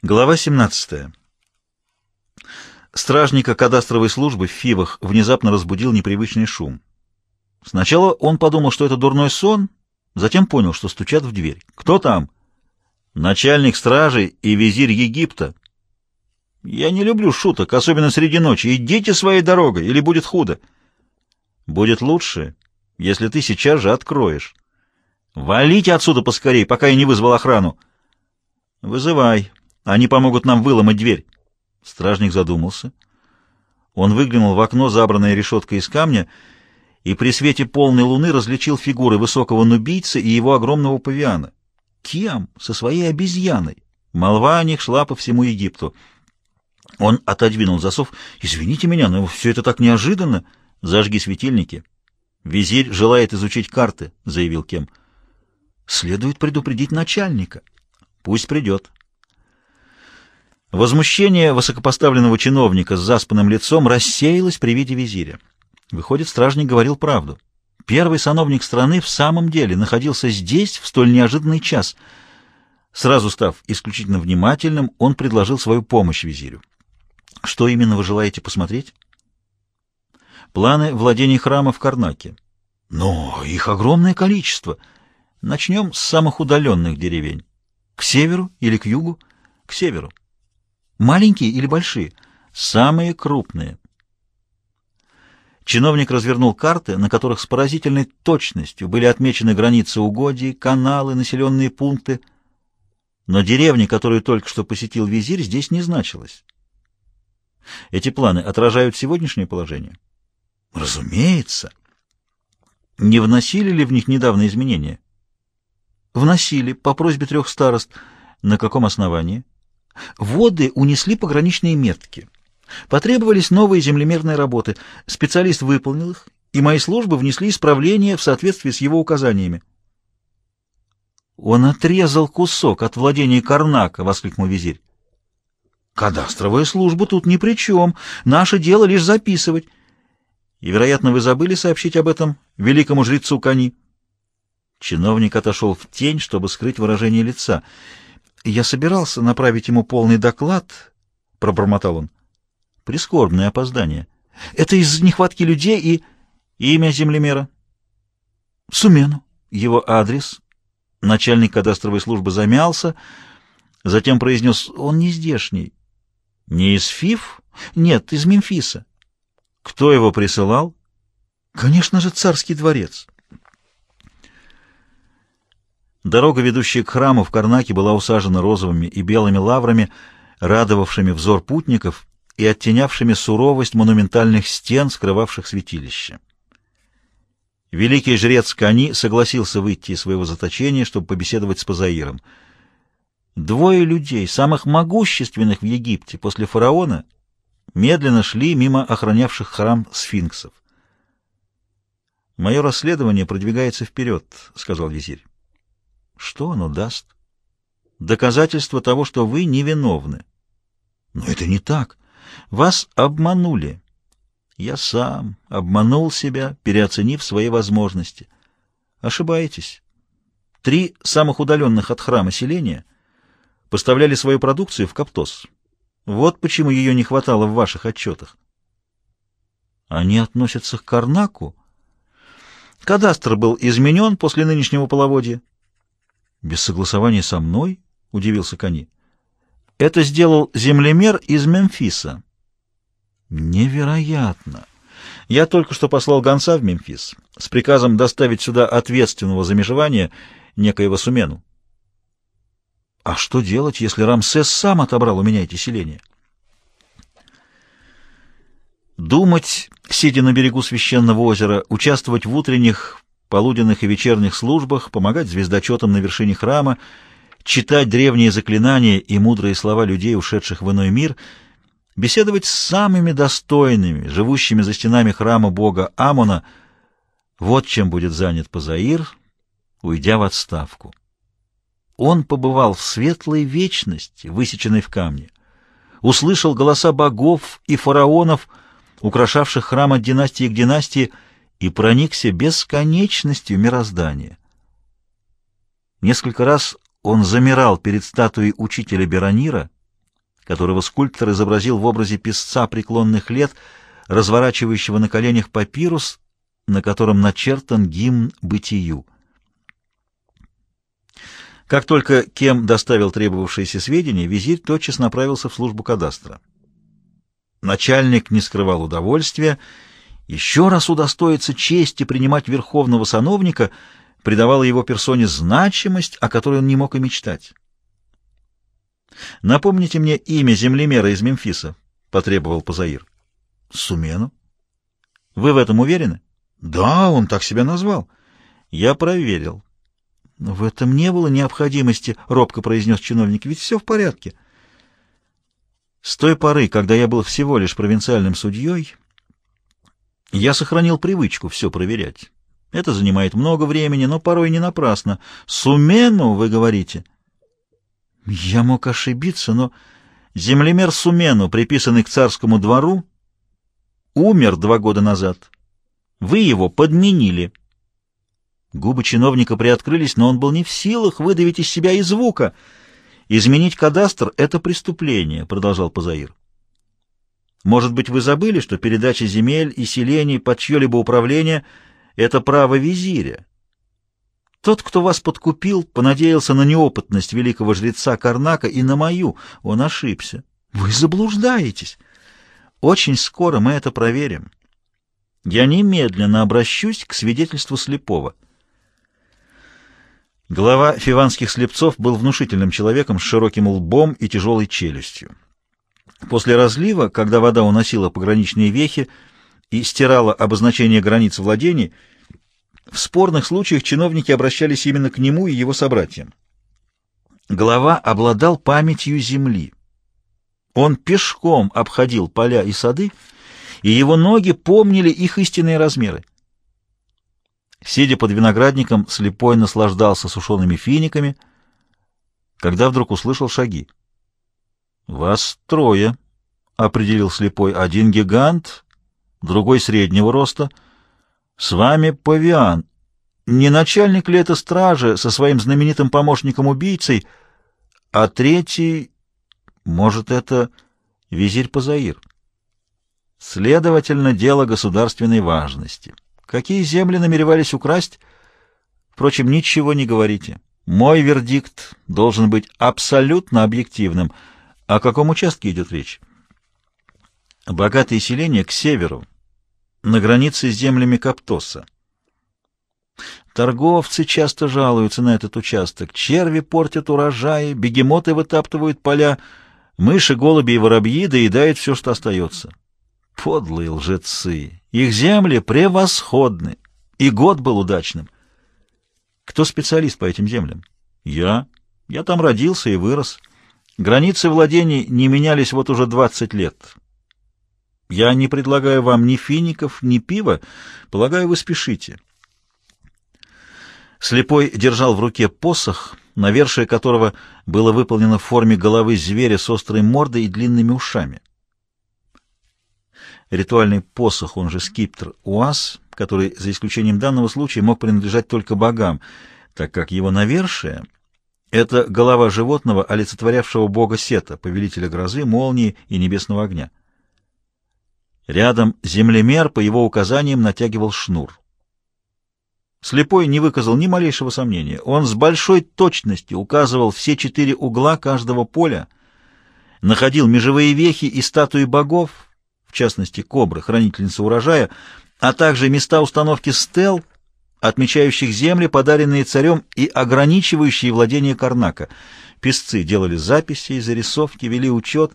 Глава 17. Стражника кадастровой службы в Фивах внезапно разбудил непривычный шум. Сначала он подумал, что это дурной сон, затем понял, что стучат в дверь. «Кто там?» «Начальник стражи и визирь Египта». «Я не люблю шуток, особенно среди ночи. Идите своей дорогой, или будет худо». «Будет лучше, если ты сейчас же откроешь». «Валите отсюда поскорей, пока я не вызвал охрану». «Вызывай». Они помогут нам выломать дверь. Стражник задумался. Он выглянул в окно, забранное решеткой из камня, и при свете полной луны различил фигуры высокого нубийца и его огромного павиана. Кем? Со своей обезьяной. Молва о них шла по всему Египту. Он отодвинул засов. «Извините меня, но все это так неожиданно. Зажги светильники». «Визирь желает изучить карты», — заявил Кем. «Следует предупредить начальника». «Пусть придет». Возмущение высокопоставленного чиновника с заспанным лицом рассеялось при виде визиря. Выходит, стражник говорил правду. Первый сановник страны в самом деле находился здесь в столь неожиданный час. Сразу став исключительно внимательным, он предложил свою помощь визирю. «Что именно вы желаете посмотреть?» «Планы владений храма в Карнаке». «Но их огромное количество. Начнем с самых удаленных деревень. К северу или к югу?» «К северу». Маленькие или большие? Самые крупные. Чиновник развернул карты, на которых с поразительной точностью были отмечены границы угодий, каналы, населенные пункты. Но деревня, которую только что посетил визирь, здесь не значилась. Эти планы отражают сегодняшнее положение? Разумеется. Не вносили ли в них недавно изменения? Вносили, по просьбе трех старост. На каком основании? Воды унесли пограничные метки. Потребовались новые землемерные работы. Специалист выполнил их, и мои службы внесли исправления в соответствии с его указаниями. «Он отрезал кусок от владения Карнака!» — воскликнул визирь. «Кадастровая служба тут ни при чем. Наше дело лишь записывать. И, вероятно, вы забыли сообщить об этом великому жрецу Кани». Чиновник отошел в тень, чтобы скрыть выражение лица — «Я собирался направить ему полный доклад», — пробормотал он. «Прискорбное опоздание. Это из-за нехватки людей и... имя землемера?» «Сумену. Его адрес». Начальник кадастровой службы замялся, затем произнес, «Он не здешний». «Не из ФИФ?» «Нет, из Мемфиса». «Кто его присылал?» «Конечно же, царский дворец». Дорога, ведущая к храму в Карнаке, была усажена розовыми и белыми лаврами, радовавшими взор путников и оттенявшими суровость монументальных стен, скрывавших святилище. Великий жрец Кани согласился выйти из своего заточения, чтобы побеседовать с Пазаиром. Двое людей, самых могущественных в Египте после фараона, медленно шли мимо охранявших храм сфинксов. «Мое расследование продвигается вперед», — сказал визирь. Что оно даст? Доказательство того, что вы невиновны. Но это не так. Вас обманули. Я сам обманул себя, переоценив свои возможности. Ошибаетесь. Три самых удаленных от храма селения поставляли свою продукцию в Каптос. Вот почему ее не хватало в ваших отчетах. Они относятся к Карнаку? Кадастр был изменен после нынешнего половодья. Без согласования со мной? Удивился Кани. Это сделал землемер из Мемфиса. Невероятно! Я только что послал гонца в Мемфис с приказом доставить сюда ответственного за межевание некоего Сумену. А что делать, если Рамсес сам отобрал у меня эти селения? Думать, сидя на берегу священного озера, участвовать в утренних полуденных и вечерних службах, помогать звездочетам на вершине храма, читать древние заклинания и мудрые слова людей, ушедших в иной мир, беседовать с самыми достойными, живущими за стенами храма бога Амона. Вот чем будет занят Пазаир, уйдя в отставку. Он побывал в светлой вечности, высеченной в камне, услышал голоса богов и фараонов, украшавших храм от династии к династии, и проникся бесконечностью мироздания. Несколько раз он замирал перед статуей учителя Беронира, которого скульптор изобразил в образе песца преклонных лет, разворачивающего на коленях папирус, на котором начертан гимн бытию. Как только Кем доставил требовавшиеся сведения, визирь тотчас направился в службу кадастра. Начальник не скрывал удовольствия. Еще раз удостоиться чести принимать верховного сановника придавало его персоне значимость, о которой он не мог и мечтать. «Напомните мне имя землемера из Мемфиса», — потребовал Пазаир. «Сумену». «Вы в этом уверены?» «Да, он так себя назвал». «Я проверил». «В этом не было необходимости», — робко произнес чиновник, — «ведь все в порядке». С той поры, когда я был всего лишь провинциальным судьей, я сохранил привычку все проверять. Это занимает много времени, но порой не напрасно. Сумену, вы говорите? Я мог ошибиться, но землемер Сумену, приписанный к царскому двору, умер два года назад. Вы его подменили. Губы чиновника приоткрылись, но он был не в силах выдавить из себя и звука — «Изменить кадастр — это преступление», — продолжал Пазаир. «Может быть, вы забыли, что передача земель и селений под чье-либо управление — это право визиря? Тот, кто вас подкупил, понадеялся на неопытность великого жреца Карнака и на мою. Он ошибся. Вы заблуждаетесь. Очень скоро мы это проверим. Я немедленно обращусь к свидетельству слепого». Глава фиванских слепцов был внушительным человеком с широким лбом и тяжелой челюстью. После разлива, когда вода уносила пограничные вехи и стирала обозначение границ владений, в спорных случаях чиновники обращались именно к нему и его собратьям. Глава обладал памятью земли. Он пешком обходил поля и сады, и его ноги помнили их истинные размеры. Сидя под виноградником, слепой наслаждался сушеными финиками, когда вдруг услышал шаги. «Вас трое», — определил слепой. «Один гигант, другой среднего роста. С вами павиан. Не начальник ли это стражи со своим знаменитым помощником-убийцей, а третий, может, это визирь Пазаир? Следовательно, дело государственной важности». Какие земли намеревались украсть? Впрочем, ничего не говорите. Мой вердикт должен быть абсолютно объективным. О каком участке идет речь? Богатые селения к северу, на границе с землями Каптоса. Торговцы часто жалуются на этот участок. Черви портят урожаи, бегемоты вытаптывают поля, мыши, голуби и воробьи доедают все, что остается. Подлые лжецы! Их земли превосходны, и год был удачным. Кто специалист по этим землям? Я. Я там родился и вырос. Границы владений не менялись вот уже двадцать лет. Я не предлагаю вам ни фиников, ни пива. Полагаю, вы спешите. Слепой держал в руке посох, навершие которого было выполнено в форме головы зверя с острой мордой и длинными ушами ритуальный посох, он же скиптр, уаз, который, за исключением данного случая, мог принадлежать только богам, так как его навершие — это голова животного, олицетворявшего бога Сета, повелителя грозы, молнии и небесного огня. Рядом землемер по его указаниям натягивал шнур. Слепой не выказал ни малейшего сомнения. Он с большой точностью указывал все четыре угла каждого поля, находил межевые вехи и статуи богов, в частности кобры, хранительницы урожая, а также места установки стел, отмечающих земли, подаренные царем и ограничивающие владение Карнака. Песцы делали записи и зарисовки, вели учет.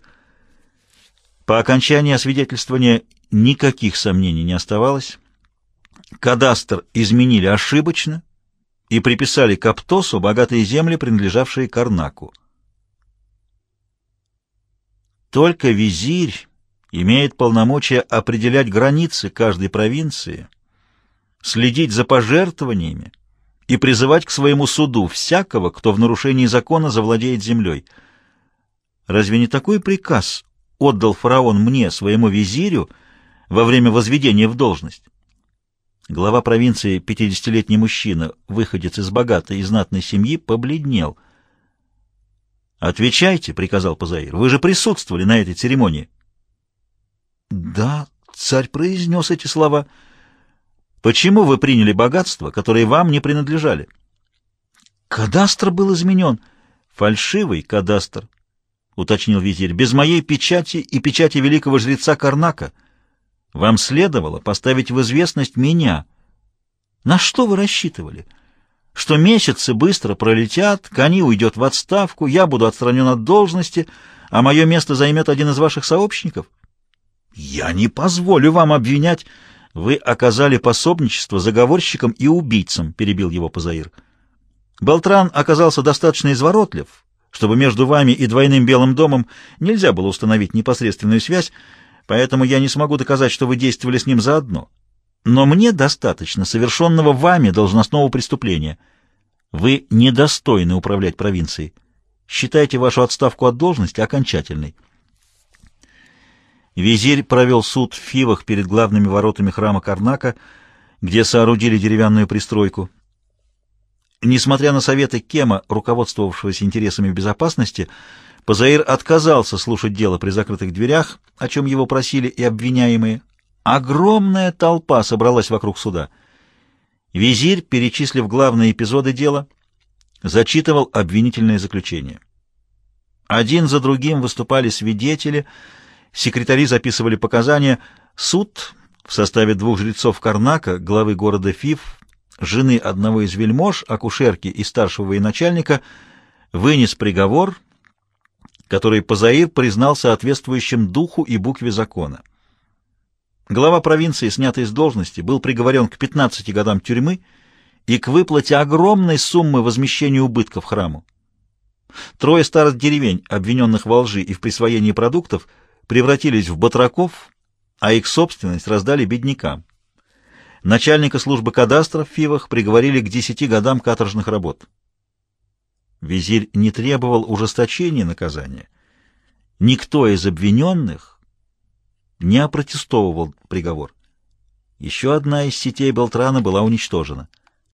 По окончании освидетельствования никаких сомнений не оставалось. Кадастр изменили ошибочно и приписали Каптосу богатые земли, принадлежавшие Карнаку. Только визирь имеет полномочия определять границы каждой провинции, следить за пожертвованиями и призывать к своему суду всякого, кто в нарушении закона завладеет землей. Разве не такой приказ отдал фараон мне, своему визирю, во время возведения в должность? Глава провинции, пятидесятилетний мужчина, выходец из богатой и знатной семьи, побледнел. «Отвечайте», — приказал Пазаир, — «вы же присутствовали на этой церемонии». «Да», — царь произнес эти слова. «Почему вы приняли богатства, которые вам не принадлежали?» «Кадастр был изменен». «Фальшивый кадастр», — уточнил визирь, — «без моей печати и печати великого жреца Карнака. Вам следовало поставить в известность меня». «На что вы рассчитывали?» «Что месяцы быстро пролетят, Кони уйдет в отставку, я буду отстранен от должности, а мое место займет один из ваших сообщников?» «Я не позволю вам обвинять...» «Вы оказали пособничество заговорщикам и убийцам», — перебил его Пазаир. «Белтран оказался достаточно изворотлив, чтобы между вами и двойным Белым домом нельзя было установить непосредственную связь, поэтому я не смогу доказать, что вы действовали с ним заодно. Но мне достаточно совершенного вами должностного преступления. Вы недостойны управлять провинцией. Считайте вашу отставку от должности окончательной». Визирь провел суд в Фивах перед главными воротами храма Карнака, где соорудили деревянную пристройку. Несмотря на советы Кема, руководствовавшегося интересами безопасности, Пазаир отказался слушать дело при закрытых дверях, о чем его просили и обвиняемые. Огромная толпа собралась вокруг суда. Визирь, перечислив главные эпизоды дела, зачитывал обвинительное заключение. Один за другим выступали свидетели — Секретари записывали показания. Суд в составе двух жрецов Карнака, главы города Фив, жены одного из вельмож, акушерки и старшего военачальника, вынес приговор, который Пазаир признал соответствующим духу и букве закона. Глава провинции, снятый с должности, был приговорен к 15 годам тюрьмы и к выплате огромной суммы возмещения убытков храму. Трое старых деревень, обвиненных во лжи и в присвоении продуктов, превратились в батраков, а их собственность раздали беднякам. Начальника службы кадастра в Фивах приговорили к десяти годам каторжных работ. Визирь не требовал ужесточения наказания. Никто из обвиненных не опротестовывал приговор. Еще одна из сетей Белтрана была уничтожена —